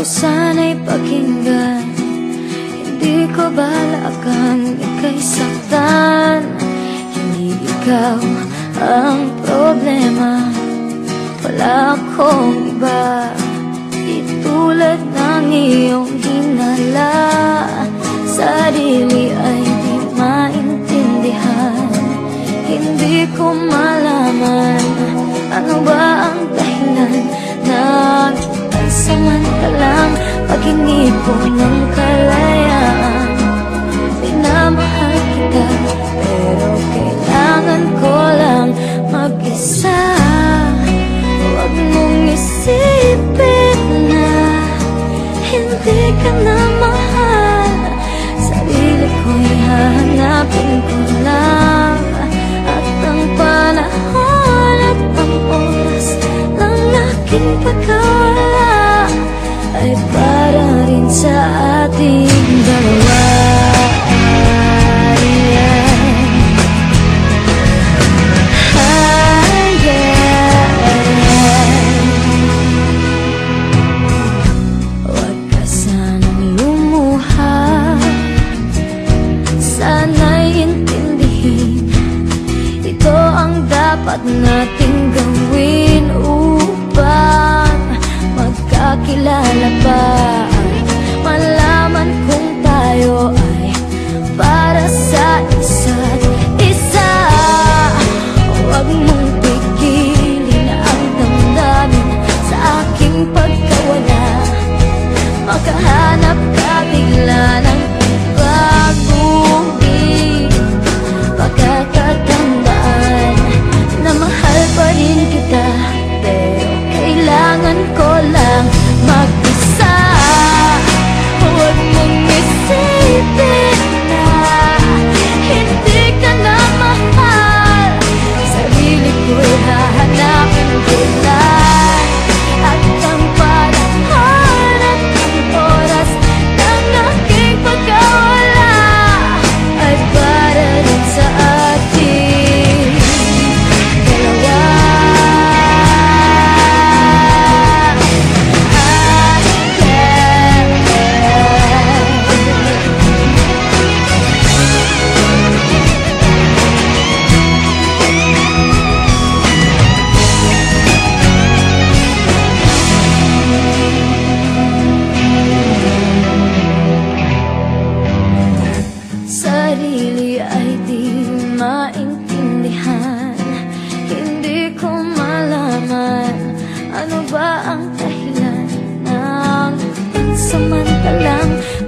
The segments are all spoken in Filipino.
ko sana'y pakinggan. Hindi ko balakang ika'y saktan. Hindi ikaw ang problema. Wala akong iba. Itulad ng iyong hinala. Sarili ay di maintindihan. Hindi ko malaman Paghingi ko ng kalayaan Minamahal kita Pero kailangan ko lang mag-isa dapat nating gawin Upang magkakilala pa. Malaman kung tayo ay para sa isa't isa. Huwag mong pigilin ang damdamin sa aking pagkawala. Makahanap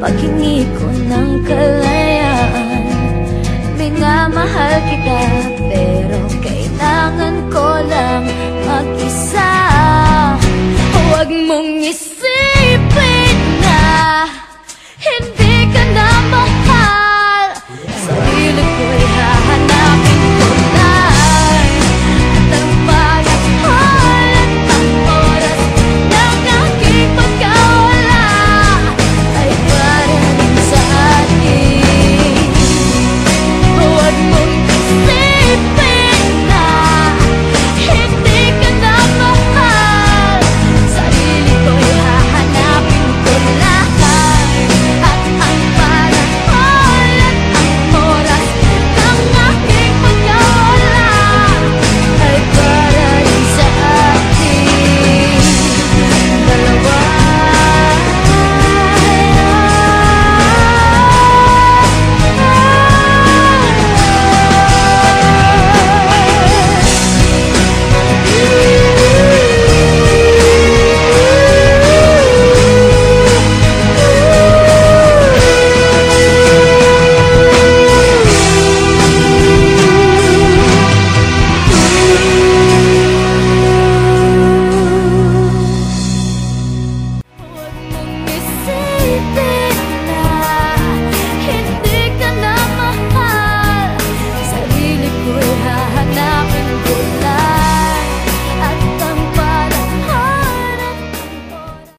Paghingi ko ng kalayaan Minamahal kita Pero kailangan ko lang Mag-isa. Huwag mong isa